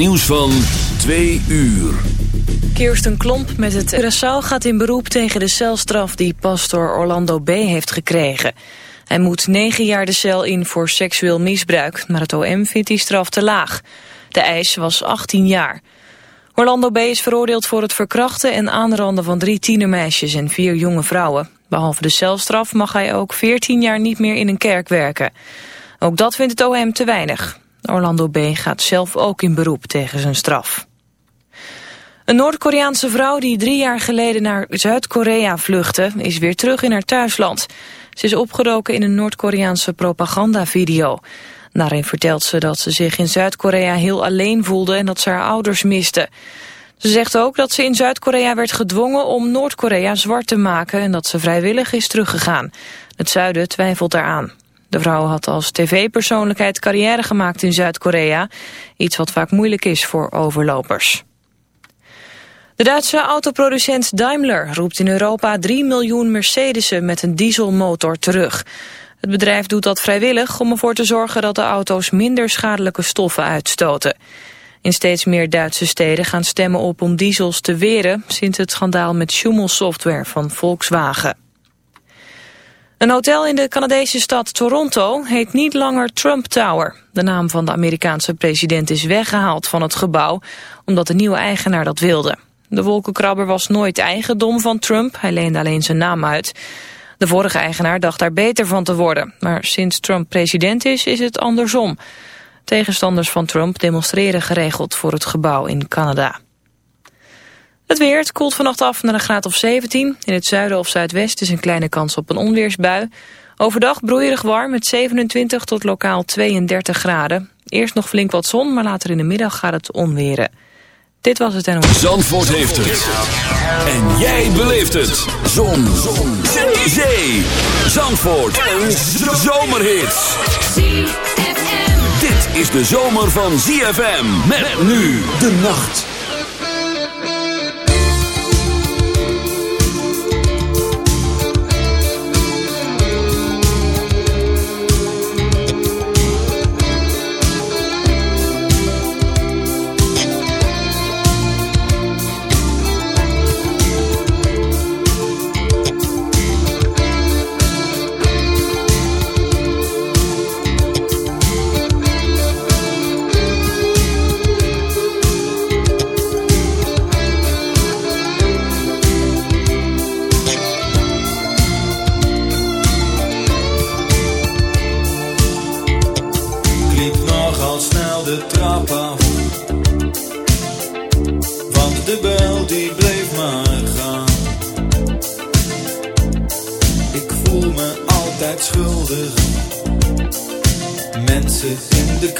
Nieuws van 2 uur. Kirsten Klomp met het Curaçao gaat in beroep tegen de celstraf die pastor Orlando B. heeft gekregen. Hij moet negen jaar de cel in voor seksueel misbruik, maar het OM vindt die straf te laag. De eis was 18 jaar. Orlando B. is veroordeeld voor het verkrachten en aanranden van drie tienermeisjes en vier jonge vrouwen. Behalve de celstraf mag hij ook 14 jaar niet meer in een kerk werken. Ook dat vindt het OM te weinig. Orlando B. gaat zelf ook in beroep tegen zijn straf. Een Noord-Koreaanse vrouw die drie jaar geleden naar Zuid-Korea vluchtte... is weer terug in haar thuisland. Ze is opgedoken in een Noord-Koreaanse propagandavideo. Daarin vertelt ze dat ze zich in Zuid-Korea heel alleen voelde... en dat ze haar ouders miste. Ze zegt ook dat ze in Zuid-Korea werd gedwongen om Noord-Korea zwart te maken... en dat ze vrijwillig is teruggegaan. Het zuiden twijfelt daaraan. De vrouw had als tv-persoonlijkheid carrière gemaakt in Zuid-Korea. Iets wat vaak moeilijk is voor overlopers. De Duitse autoproducent Daimler roept in Europa 3 miljoen Mercedes'en met een dieselmotor terug. Het bedrijf doet dat vrijwillig om ervoor te zorgen dat de auto's minder schadelijke stoffen uitstoten. In steeds meer Duitse steden gaan stemmen op om diesels te weren sinds het schandaal met Schumel-software van Volkswagen. Een hotel in de Canadese stad Toronto heet niet langer Trump Tower. De naam van de Amerikaanse president is weggehaald van het gebouw... omdat de nieuwe eigenaar dat wilde. De wolkenkrabber was nooit eigendom van Trump, hij leende alleen zijn naam uit. De vorige eigenaar dacht daar beter van te worden. Maar sinds Trump president is, is het andersom. Tegenstanders van Trump demonstreren geregeld voor het gebouw in Canada. Het weer, het koelt vannacht af naar een graad of 17. In het zuiden of zuidwesten is een kleine kans op een onweersbui. Overdag broeierig warm met 27 tot lokaal 32 graden. Eerst nog flink wat zon, maar later in de middag gaat het onweren. Dit was het en... Zandvoort heeft het. En jij beleeft het. Zon. zon. Zee. Zee. Zandvoort. Een zomerhit. Dit is de zomer van ZFM. Met nu de nacht. Zeg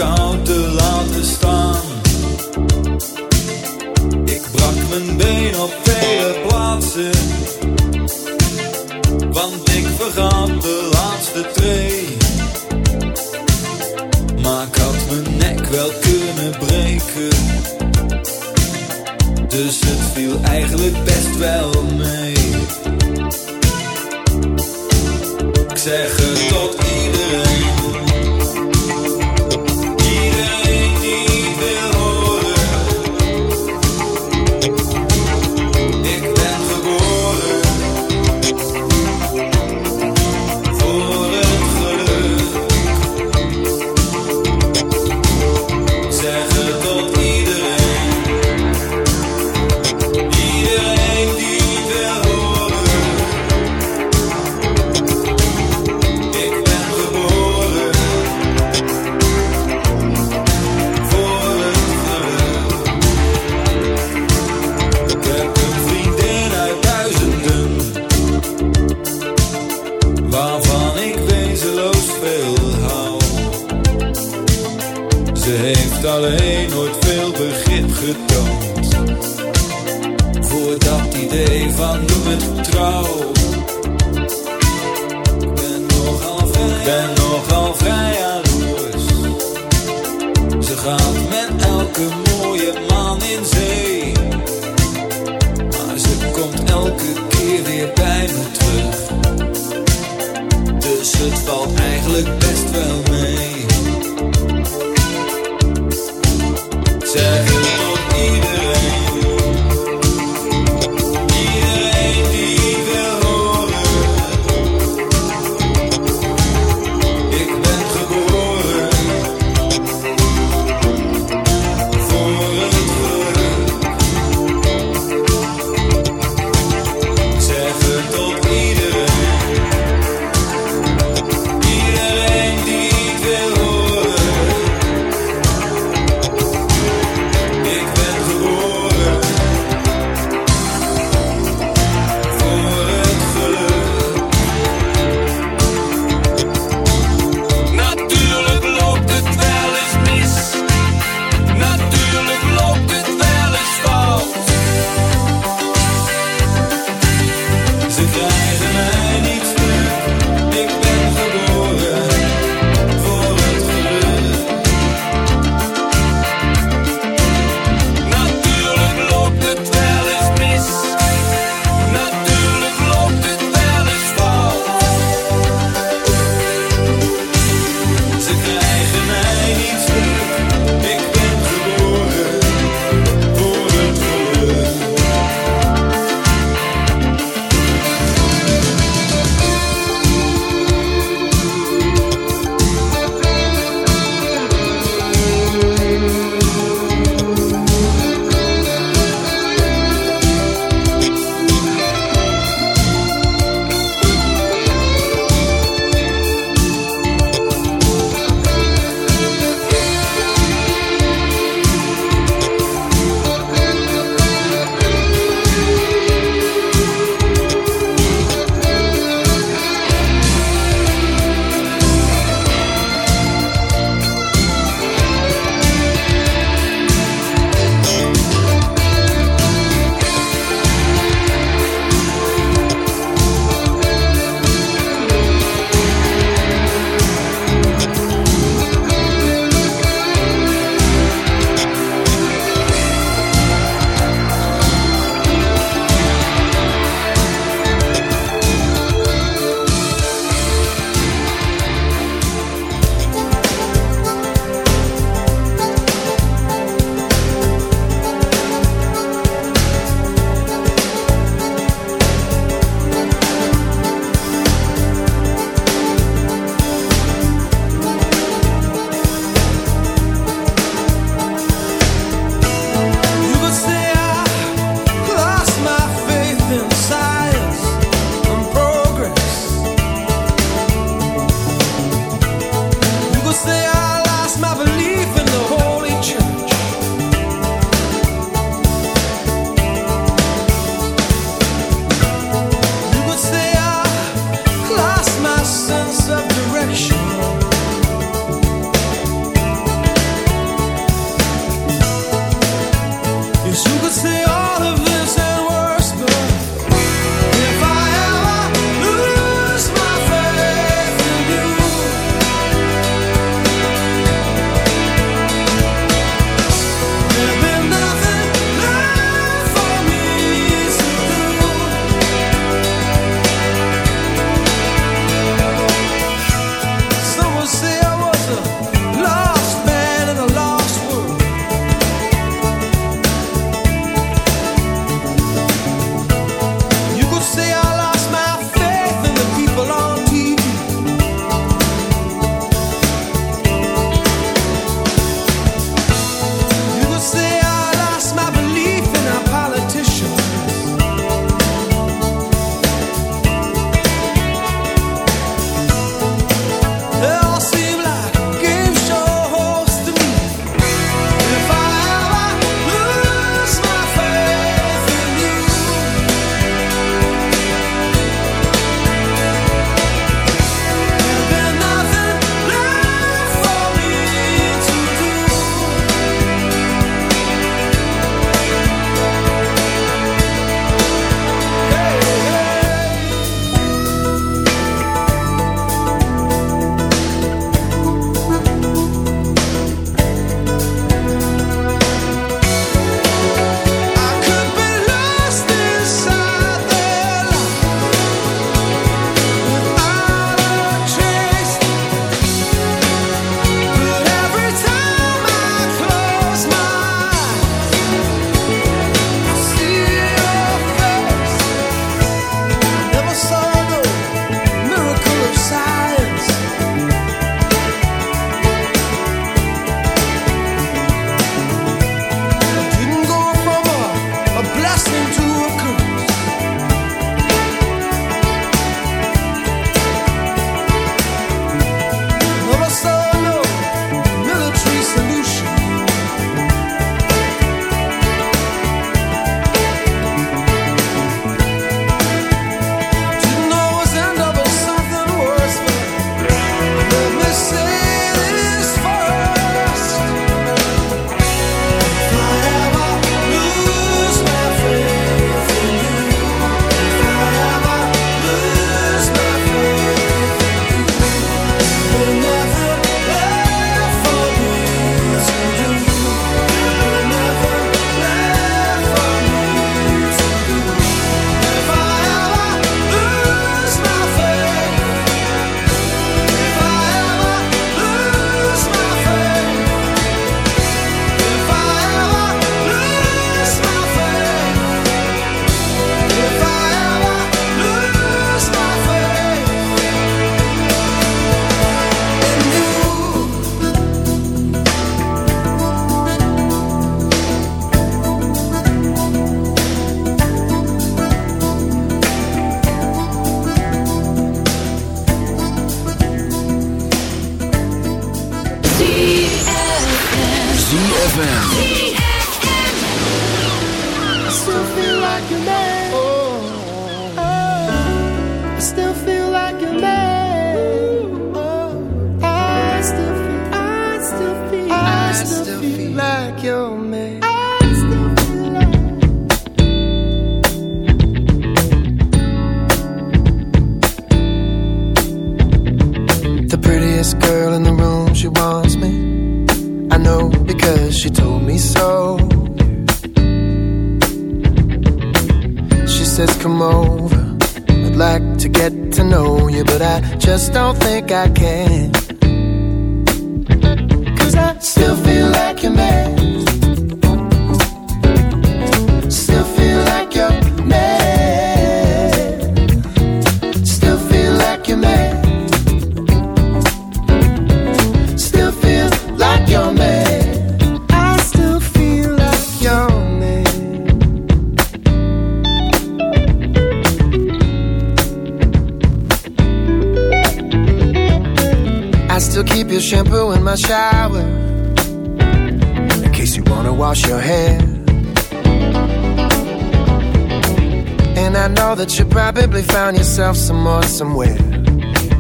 somewhere,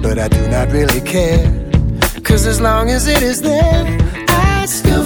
but I do not really care. Cause as long as it is there, I still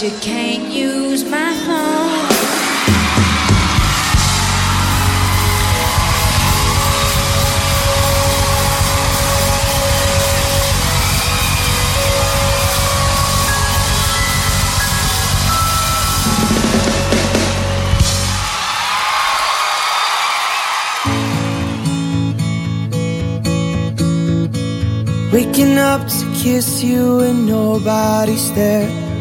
You can't use my phone. Waking up to kiss you and nobody's there.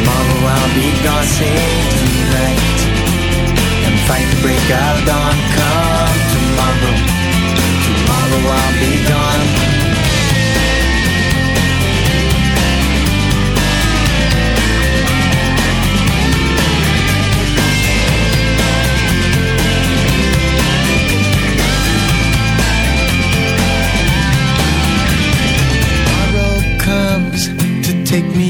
Tomorrow I'll be gone, sing tonight. And fight the break of dawn. Come tomorrow. Tomorrow I'll be gone. Tomorrow comes to take me